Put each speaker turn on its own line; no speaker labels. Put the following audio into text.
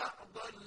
تقبل